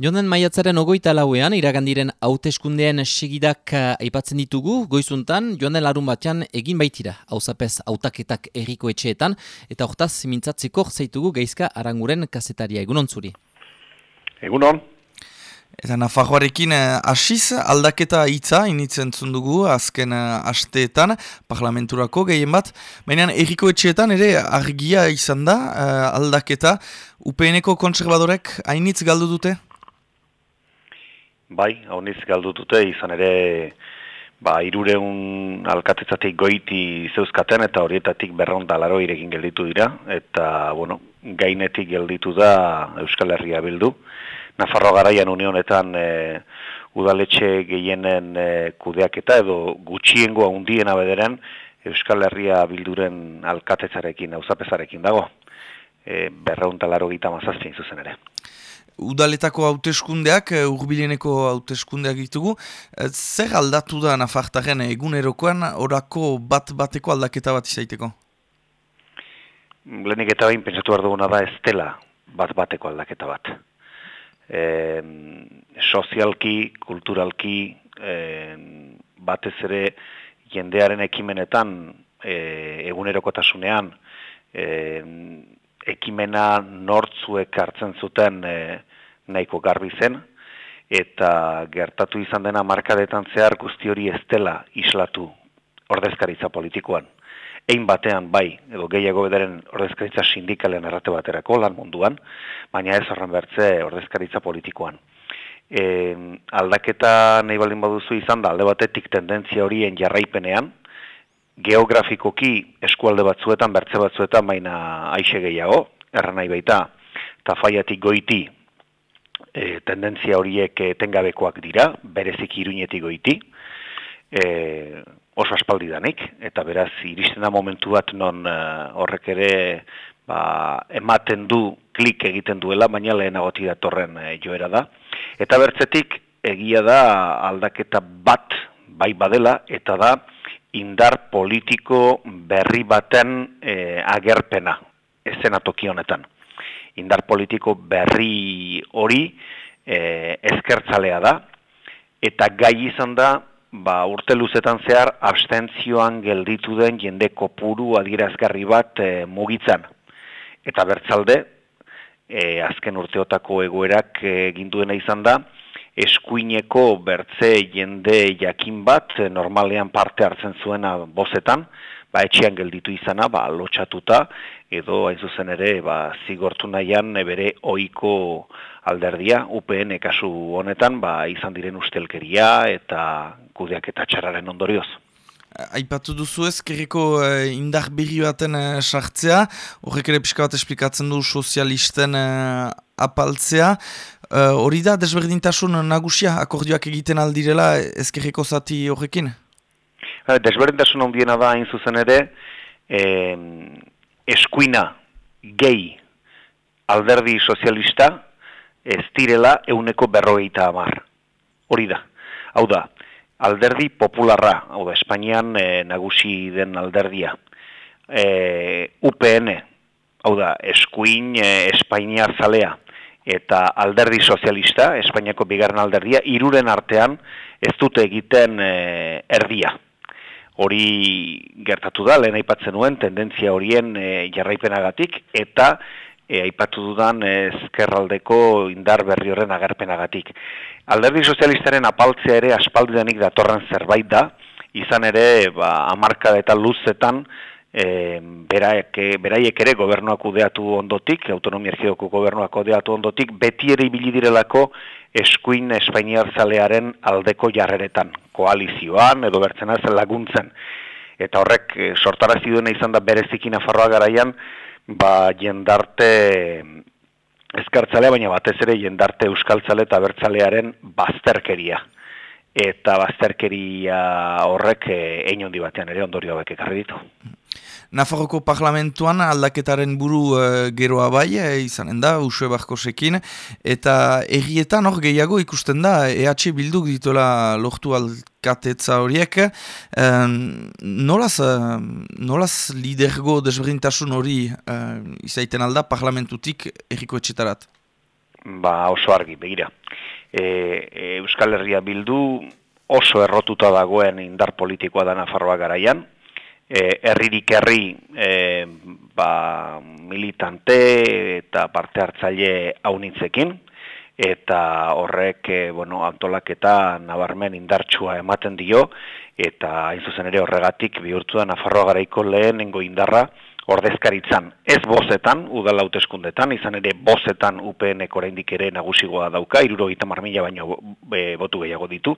Jonden maiatzaren ogoita lauean, iragandiren hauteskundeen segidak eh, aipatzen ditugu, goizuntan, joan den larun batean egin baitira, hauzapez hautaketak erriko etxeetan, eta hortaz mintzatzeko zaitugu geizka aranguren kasetaria. Egunon zuri? Egunon. Eta Nafarroarekin eh, hasiz aldaketa hitza initzen zundugu azken uh, asteetan parlamenturako gehien bat. Baina erriko etxeetan ere argia izan da aldaketa. UPN-eko konservadorek hainitz galdu dute? Bai, honiz galdu dute, izan ere, ba, irureun alkatetzatik goiti zeuzkaten, eta horietatik berronda laro irekin gelditu dira, eta, bueno, gainetik gelditu da Euskal Herria bildu. Nafarro garaian unionetan e, udaletxe gehienen e, kudeaketa edo gutxiengoa undiena bederen Euskal Herria bilduren alkatetzarekin, hauzapezarekin dago. E, berraunta laro gita mazazpin zuzen ere udaletako hauteskundeak, eh, urbileneko hauteskundeak ditugu, eh, zer aldatu da nafartaren egunerokoan orako bat-bateko aldaketa bat izaiteko? Lehenik eta bain pentsatu behar duguna da ez dela bat-bateko aldaketa bat. E, sozialki, kulturalki, e, batez ere jendearen ekimenetan e, egunerokotasunean e, ekimena nortzuek hartzen zuten e, nahiko garbi zen, eta gertatu izan dena markadetan zehar guzti hori ez dela islatu ordezkaritza politikoan. Ein batean bai, edo gehiago bedaren ordezkaritza sindikalen errate baterako lan munduan, baina ez horren bertze ordezkaritza politikoan. E, aldaketa nahi baldin baduzu izan da, alde batetik tendentzia horien jarraipenean, geografikoki eskualde batzuetan, bertze batzuetan, baina aixe gehiago, erran nahi baita, tafaiatik goiti e, tendentzia horiek etengabekoak dira, berezik iruñetik goiti, e, oso aspaldi eta beraz, iristen da momentu bat non e, horrek ere ba, ematen du, klik egiten duela, baina lehenagoti datorren e, joera da. Eta bertzetik, egia da aldaketa bat bai badela, eta da indar politiko berri baten e, agerpena, ezena honetan indar politiko berri hori e, ezkertzalea da, eta gai izan da, ba, urte luzetan zehar, abstentzioan gelditu den jende kopuru adierazgarri bat e, mugitzen. Eta bertzalde, e, azken urteotako egoerak egin duena izan da, eskuineko bertze jende jakin bat, e, normalean parte hartzen zuena bozetan, ba, etxean gelditu izana, ba, lotxatuta, edo hain zuzen ere, ba, zigortu nahian bere oiko alderdia, UPN kasu honetan, ba, izan diren ustelkeria eta kudeak eta txarraren ondorioz. Aipatu duzu ez, kerriko eh, indar berri baten eh, sartzea, horrek ere pixka bat esplikatzen du sozialisten eh, apaltzea. Eh, hori da, desberdintasun nagusia, akordioak egiten aldirela ezkerriko zati horrekin? Eh, desberdintasun ondiena da hain zuzen ere, eh, eskuina gehi alderdi sozialista ez direla euneko berrogeita amar. Hori da. Hau da, alderdi popularra, hau da, Espainian eh, nagusi den alderdia. E, UPN, hau da, eskuin e, Espainiar zalea, eta alderdi sozialista, Espainiako bigarren alderdia, iruren artean ez dute egiten erdia hori gertatu da, lehen aipatzen nuen, tendentzia horien e, jarraipenagatik, eta e, aipatu dudan ezkerraldeko indar berri horren agerpenagatik. Alderdi sozialistaren apaltzea ere aspaldidanik datorren zerbait da, izan ere ba, amarka eta luzetan, e, beraiek ere gobernuak udeatu ondotik, autonomia ergidoko gobernuak udeatu ondotik, beti ere ibili direlako eskuin espainiar zalearen aldeko jarreretan, koalizioan edo bertzen zen laguntzen. Eta horrek e, sortarazi duena izan da bereziki Nafarroa garaian, ba jendarte eskartzalea, baina batez ere jendarte euskaltzale eta bertzalearen bazterkeria. Eta bazterkeria horrek e, ein batean ere ondorio hauek ekarri ditu. Nafarroko parlamentuan aldaketaren buru uh, geroa bai, e, izanen da, usue barkosekin, eta errietan hor gehiago ikusten da, EH bilduk dituela lortu alkatetza horiek, um, nolaz, nolaz lidergo desberintasun hori uh, izaiten alda parlamentutik erriko etxetarat? Ba, oso argi, begira. e, Euskal Herria bildu oso errotuta dagoen indar politikoa da Nafarroa garaian, e, herririk herri e, ba, militante eta parte hartzaile haunitzekin, eta horrek e, bueno, antolaketa nabarmen indartsua ematen dio, eta hain zuzen ere horregatik bihurtu da Nafarroa garaiko lehenengo indarra, ordezkaritzan ez bozetan, udal hauteskundetan, izan ere bozetan UPN-ek oraindik ere nagusigoa dauka, iruro gita marmila baino botu gehiago ditu,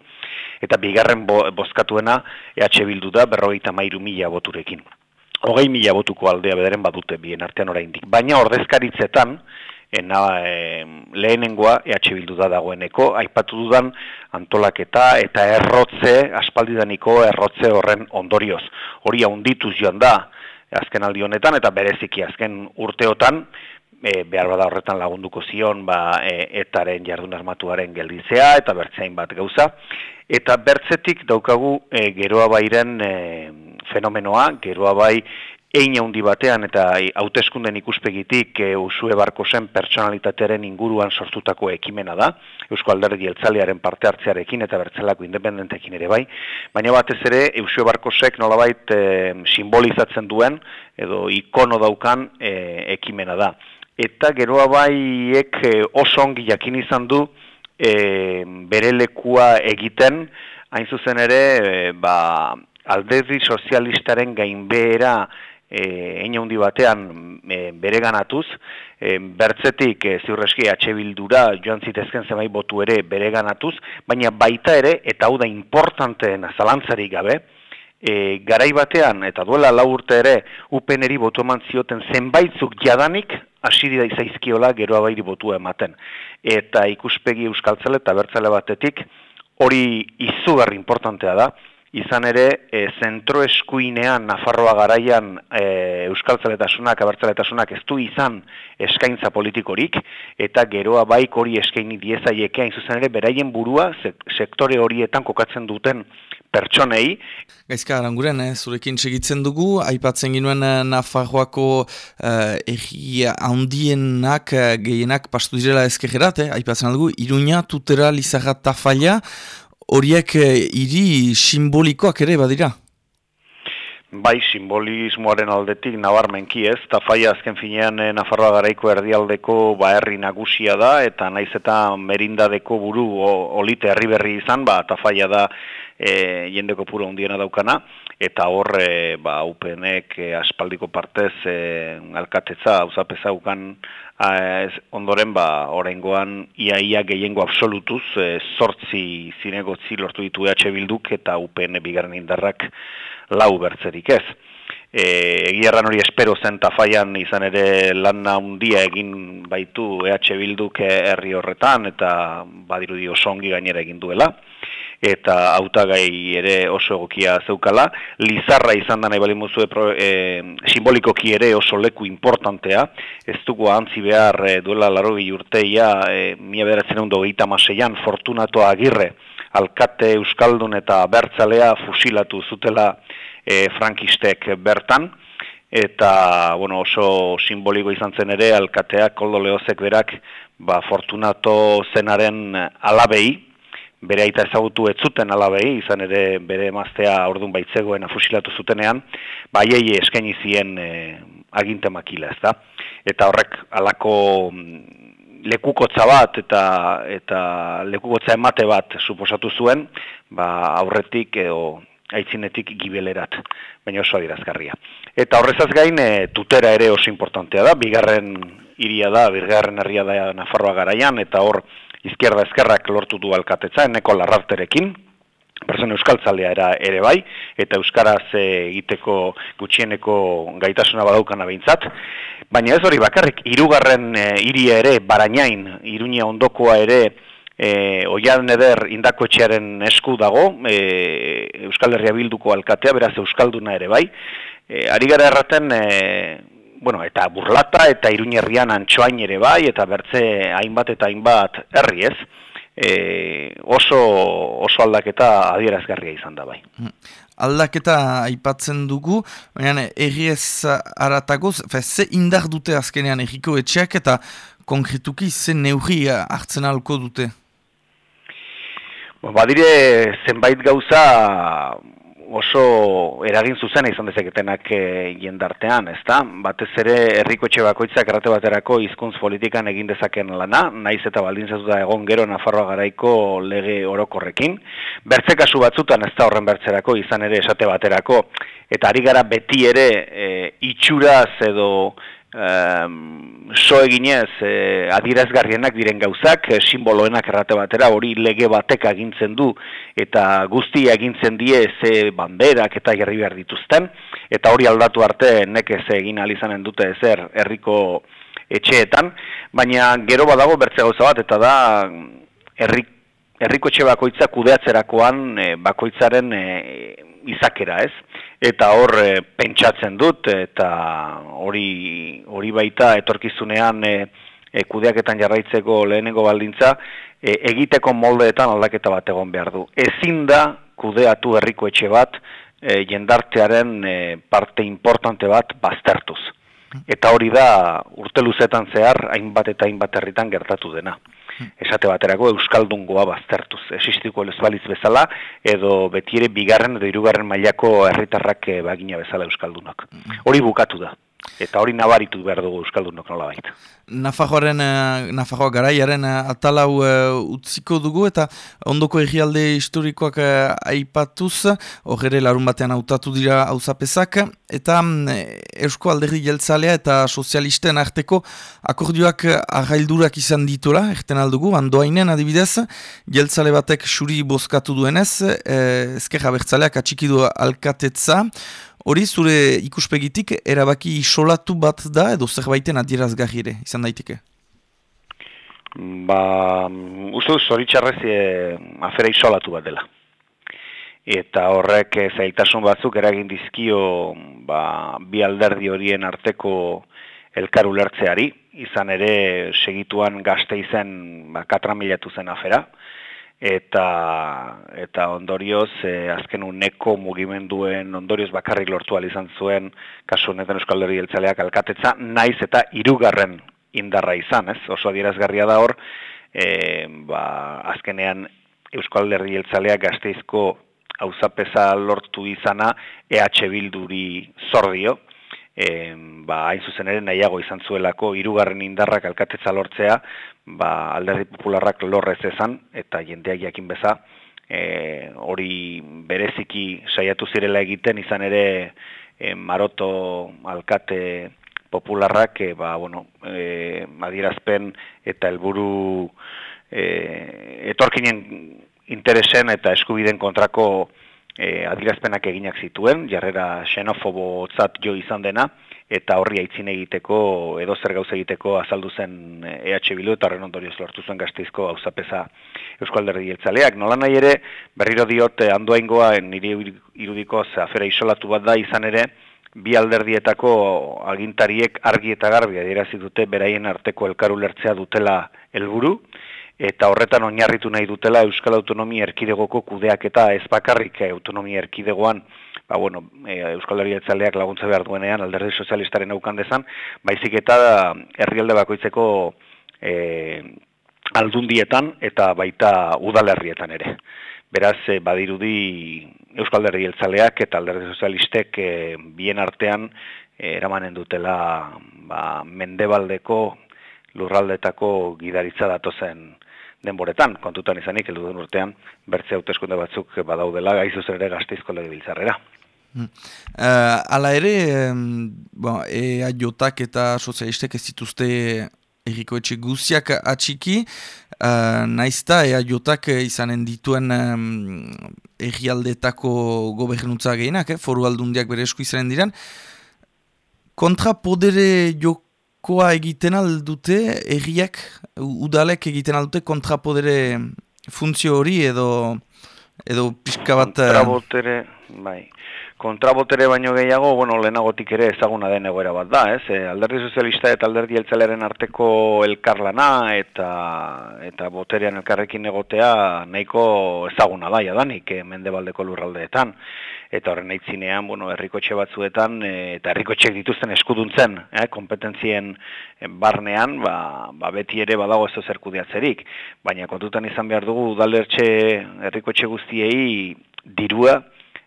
eta bigarren bo, bozkatuena EH Bildu da berrogeita mairu mila boturekin. Hogei mila botuko aldea bedaren badute bien artean oraindik. Baina ordezkaritzetan, ena, e, lehenengoa EH Bildu da dagoeneko, aipatu dudan antolaketa eta errotze, aspaldidaniko errotze horren ondorioz. Hori haundituz joan da, azken aldi honetan eta bereziki azken urteotan e, behar bada horretan lagunduko zion ba, e, etaren jardun armatuaren gelditzea eta bertzein bat gauza. Eta bertzetik daukagu e, geroa bairen e, fenomenoa, geroa bai Ein handi batean eta hauteskunden ikuspegitik e, usue barko zen pertsonalitatearen inguruan sortutako ekimena da, Eusko Alderdi Eltzalearen parte hartzearekin eta bertzelako independentekin ere bai, baina batez ere usue barko sek nolabait e, simbolizatzen duen edo ikono daukan e, ekimena da. Eta geroa baiek oso ongi jakin izan du e, bere lekua egiten, hain zuzen ere, e, ba, alderdi sozialistaren gainbehera eh handi batean e, bereganatuz e, bertzetik e, ziurreski atxe bildura joan zitezken zemai botu ere bereganatuz baina baita ere eta hau da importanteen zalantzarik gabe e, garai batean eta duela lau urte ere upeneri botu eman zioten zenbaitzuk jadanik asiri da izaizkiola geroa bairi botu ematen. Eta ikuspegi euskaltzale eta bertzale batetik hori izugarri importantea da izan ere, e, zentro eskuinean Nafarroa garaian e, Euskaltzaletasunak, Abertzaletasunak ez du izan eskaintza politikorik, eta geroa baik hori eskaini diezaiekea, zuzen ere, beraien burua sektore horietan kokatzen duten pertsonei. Gaizka, aranguren, eh, zurekin segitzen dugu, aipatzen ginuen eh, Nafarroako eh, egia handienak, eh, gehienak pastu direla ezkegerat, eh, aipatzen dugu, Iruña, Tutera, Lizagat, Tafalia, horiek eh, hiri simbolikoak ere badira? Bai, simbolismoaren aldetik nabarmenki ez, Tafaia azken finean e, Nafarroa garaiko erdialdeko ba herri nagusia da, eta naiz eta merindadeko buru o, olite herri berri izan, ba, Tafaia da e, jendeko puro hundiena daukana, eta hor, ba, UPNek e, aspaldiko partez e, alkatetza, hauzapezaukan ez, ondoren ba oraingoan iaia gehiengo absolutuz e, sortzi zinegotzi lortu ditu EH Bilduk eta UPN bigarren indarrak lau bertzerik ez. E, egierran hori espero zen tafaian izan ere lan handia egin baitu EH Bilduk herri horretan eta badirudi osongi gainera egin duela eta hautagai ere oso egokia zeukala. Lizarra izan da nahi bali muzu e, simbolikoki ere oso leku importantea. Ez dugu antzi behar e, duela laro urteia, e, mia beratzen egun dogeita maseian, fortunato agirre, alkate euskaldun eta bertzalea fusilatu zutela e, frankistek bertan. Eta bueno, oso simboliko izan zen ere, alkateak koldo lehozek berak, ba, fortunato zenaren alabei, bere aita ezagutu ez zuten alabei, izan ere bere emaztea ordun baitzegoen afusilatu zutenean, baiei eskaini zien e, aginte makila, ez da? Eta horrek alako mm, lekukotza bat eta eta lekukotza emate bat suposatu zuen, ba aurretik edo aitzinetik gibelerat, baina oso adirazgarria. Eta horrezaz gain, e, tutera ere oso importantea da, bigarren iria da, bigarren herria da Nafarroa garaian, eta hor izquierda eskerrak lortu du alkatetza, eneko larrarterekin, persoan euskaltzalea era ere bai, eta euskaraz egiteko gutxieneko gaitasuna badaukana behintzat. Baina ez hori bakarrik, irugarren e, iria ere, barainain, iruña ondokoa ere, e, oian eder indako etxearen esku dago, e, Euskal Herria Bilduko alkatea, beraz Euskalduna ere bai. E, ari gara erraten, e, bueno, eta burlata eta iruñerrian antxoain ere bai, eta bertze hainbat eta hainbat herri ez, e, oso, oso aldaketa adierazgarria izan da bai. Mm. Aldaketa aipatzen dugu, baina erri ez aratagoz, ze indar dute azkenean erriko etxeak eta konkretuki ze neurri hartzen alko dute? Badire zenbait gauza oso eragin zuzena izan dezaketenak e, jendartean, ezta? Batez ere herriko etxe bakoitzak errate baterako hizkuntz politikan egin dezaken lana, naiz eta baldintzatuta egon gero Nafarroa garaiko lege orokorrekin. Bertze kasu batzutan ez da horren bertzerako izan ere esate baterako, eta ari gara beti ere e, itxuraz edo um, so eginez e, adierazgarrienak diren gauzak, e, simboloenak errate batera, hori lege batek agintzen du, eta guzti agintzen die ze banderak eta gerri behar dituzten, eta hori aldatu arte nekez egin alizanen dute ezer herriko etxeetan, baina gero badago bertze gauza bat, eta da herrik herriko etxe bakoitza kudeatzerakoan e, bakoitzaren e, izakera, ez? Eta hor e, pentsatzen dut eta hori hori baita etorkizunean e, e, kudeaketan jarraitzeko lehenengo baldintza e, egiteko moldeetan aldaketa bat egon behar du. Ezin da kudeatu herriko etxe bat e, jendartearen e, parte importante bat baztertuz. Eta hori da urte luzetan zehar hainbat eta hainbat herritan gertatu dena esate baterako euskaldungoa baztertuz existiko lezbaliz bezala edo betiere bigarren edo hirugarren mailako herritarrak eh, bagina bezala euskaldunak. Hori bukatu da. Eta hori nabaritu behar dugu Euskaldunok nola baita. Nafajoaren, eh, Nafajoa garaiaren eh, atalau utziko dugu eta ondoko egialde historikoak aipatuz, horre larun batean hautatu dira hauzapezak, eta Eusko alderri jeltzalea eta sozialisten arteko akordioak arraildurak izan ditura, erten aldugu, andoainen adibidez, jeltzale batek suri bozkatu duenez, ezkerra bertzaleak atxikidu alkatetza, Hori zure ikuspegitik erabaki isolatu bat da edo zerbaiten adierazgarri ere, izan daiteke? Ba, uste duz zoritxarrez e, afera isolatu bat dela. Eta horrek e, zaitasun batzuk eragin dizkio ba, bi alderdi horien arteko elkar ulertzeari, izan ere segituan gazte izen ba, katramilatu zen afera eta eta ondorioz e, azken uneko mugimenduen ondorioz bakarrik lortu izan zuen kasu honetan Euskal Herri Jeltzaleak alkatetza naiz eta hirugarren indarra izan, ez? Oso adierazgarria da hor, e, ba, azkenean Euskal Herri Jeltzaleak gazteizko auzapeza lortu izana EH Bilduri zordio, e, ba, hain zuzen ere nahiago izan zuelako hirugarren indarrak alkatetza lortzea, ba, alderdi popularrak lorrez ezan, eta jendeak jakin beza, e, hori bereziki saiatu zirela egiten, izan ere e, maroto alkate popularrak, e, ba, bueno, e, adierazpen eta helburu e, etorkinen interesen eta eskubiden kontrako e, adirazpenak eginak zituen, jarrera xenofobo zat jo izan dena, eta horri aitzin egiteko, edo zer gauz egiteko azaldu zen EH Bilu, eta horren ondorioz lortu zuen gazteizko hauzapeza Euskal Derri Jeltzaleak. Nola nahi ere, berriro diot, handoa ingoa, nire irudiko afera isolatu bat da izan ere, bi alderdietako agintariek argi eta garbi adierazi dute beraien arteko elkaru lertzea dutela helburu eta horretan oinarritu nahi dutela Euskal Autonomia Erkidegoko kudeak eta ez bakarrik eh, Autonomia Erkidegoan ba, bueno, e, Euskal Herri laguntza behar duenean alderdi sozialistaren aukan dezan, baizik eta herrialde bakoitzeko e, aldundietan eta baita udalerrietan ere. Beraz, e, badirudi Euskal Herri eta alderdi sozialistek e, bien artean eramanen dutela ba, mendebaldeko lurraldetako gidaritza datozen denboretan, kontutan izanik, heldu den urtean, bertze hauteskunde batzuk badaudela gaizu zer ere gazteizko lege biltzarrera. Uh, ala ere, um, bon, ea jotak eta sozialistek ez dituzte erriko etxe guziak atxiki, uh, naizta ea jotak izanen dituen um, errialdetako gobernutza gehienak, eh, foru aldundiak bere esku izanen diren, kontra podere jok koa egiten aldute, erriak, udalek egiten aldute kontrapodere funtzio hori edo edo pixka bat... Kontrabotere, bai. kontrabotere baino gehiago, bueno, lehenagotik ere ezaguna den egoera bat da, ez? E, alderdi sozialista eta alderdi eltzaleren arteko elkarlana eta eta boterean elkarrekin egotea nahiko ezaguna da, jadanik, e, mendebaldeko lurraldeetan. Eta horren aitzinean, bueno, herrikotxe batzuetan e, eta herrikotxek dituzten eskuduntzen, eh, kompetentzien barnean, ba, ba beti ere badago ez zerkudiatzerik. Baina kontutan izan behar dugu, udalertxe herrikotxe guztiei dirua,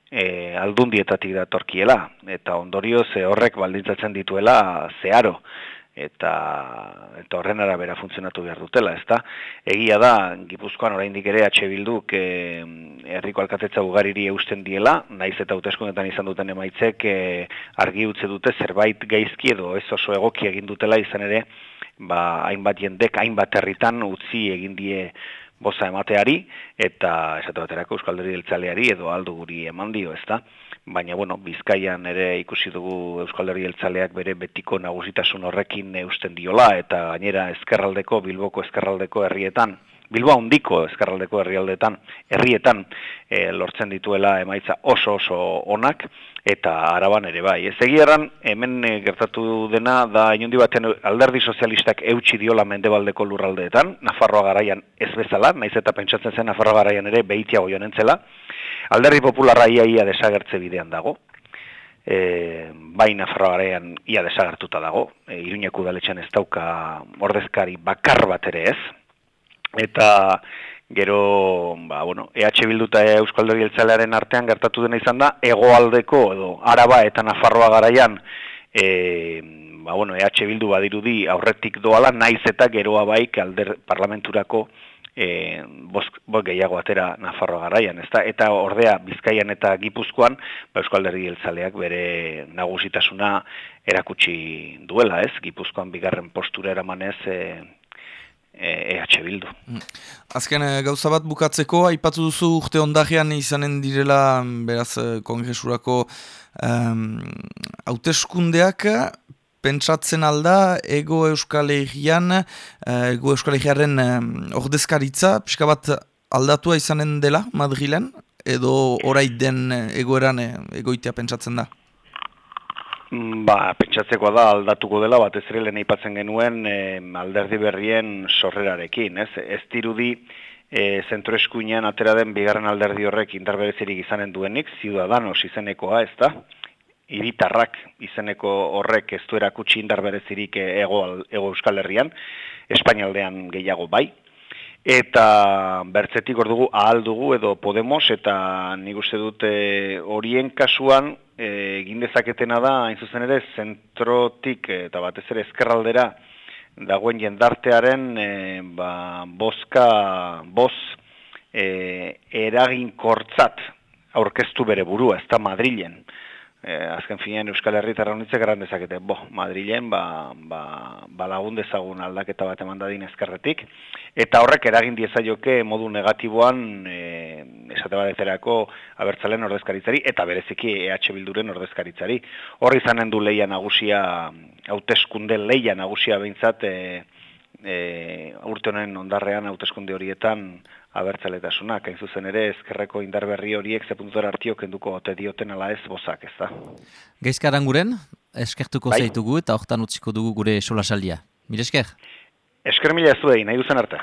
e, aldundietatik datorkiela, eta ondorio ze horrek baldintzatzen dituela zeharo, eta, eta horren arabera funtzionatu behar dutela, ezta? Egia da, Gipuzkoan oraindik ere atxe bilduk e, herriko alkatetza ugariri eusten diela, naiz eta hauteskundetan izan duten emaitzek e, argi utze dute zerbait gaizki edo ez oso egoki egin dutela izan ere, ba, hainbat jendek, hainbat herritan utzi egin die boza emateari eta esate baterako Euskalderi Eltzaleari edo aldu guri eman dio, ezta? Baina, bueno, Bizkaian ere ikusi dugu Euskalderi Eltzaleak bere betiko nagusitasun horrekin eusten diola eta gainera ezkerraldeko, Bilboko ezkerraldeko herrietan, Bilboa handiko ezkerraldeko herrialdetan, herrietan e, lortzen dituela emaitza oso oso onak, eta araban ere bai. Ez egieran, hemen eh, gertatu dena, da inundi batean alderdi sozialistak eutxi diola mendebaldeko lurraldeetan, Nafarroa garaian ez bezala, naiz eta pentsatzen zen Nafarroa garaian ere behitiago jonentzela, alderdi popularra ia ia desagertze bidean dago, e, bai Nafarroa garaian ia desagertuta dago, e, iruñeku daletxan ez dauka ordezkari bakar bat ere ez, eta Gero, ba, bueno, EH Bildu eta Euskal Herri artean gertatu dena izan da, egoaldeko edo Araba eta Nafarroa garaian, e, ba, bueno, EH Bildu badirudi aurretik doala, naiz eta geroa baik alder parlamenturako e, bosk, gehiago atera Nafarroa garaian, ezta? Eta ordea Bizkaian eta Gipuzkoan, ba, Euskal Herri bere nagusitasuna erakutsi duela, ez? Gipuzkoan bigarren postura eramanez, e, EH Bildu. Mm. Azken eh, gauza bat bukatzeko, aipatu duzu urte ondajean izanen direla beraz eh, kongresurako um, pentsatzen alda ego euskal egian, eh, ego euskal egiaren ordezkaritza, pixka bat aldatua izanen dela Madrilen, edo orai den egoeran egoitea pentsatzen da? Mm, ba, pentsatzeko da aldatuko dela, bat ez ere aipatzen genuen e, alderdi berrien sorrerarekin, ez? Ez dirudi e, zentro eskuinean atera den bigarren alderdi horrek indarberezirik izanen duenik, ziudadanos izenekoa, ez da? Iritarrak izeneko horrek ez du erakutsi indarberezirik ego, ego euskal herrian, Espainialdean gehiago bai, Eta bertzetik hor dugu ahal dugu edo Podemos eta nik uste dute horien kasuan egin dezaketena da hain zuzen ere zentrotik eta batez ere ezkerraldera dagoen jendartearen e, ba, boska boz e, eraginkortzat aurkeztu bere burua, ez da Madrilen eh, azken finean Euskal Herritarra honitzek eran dezakete, bo, Madrilen, ba, ba, ba lagun dezagun aldaketa bat eman dadin ezkerretik, eta horrek eragin diezaioke modu negatiboan, eh, esate bat abertzalen ordezkaritzari, eta bereziki EH Bilduren ordezkaritzari. Horri izanen du leia nagusia, hauteskunde leia nagusia behintzat, eh, e, urte honen ondarrean hauteskunde horietan abertzaletasunak, hain zuzen ere ezkerreko indarberri horiek zepuntuar artiok enduko ote dioten ala ez bozak, ez da. Geizkaran guren, eskertuko bai. zaitugu eta hortan utziko dugu gure solasaldia. Mire esker? Esker mila ez nahi duzen arte.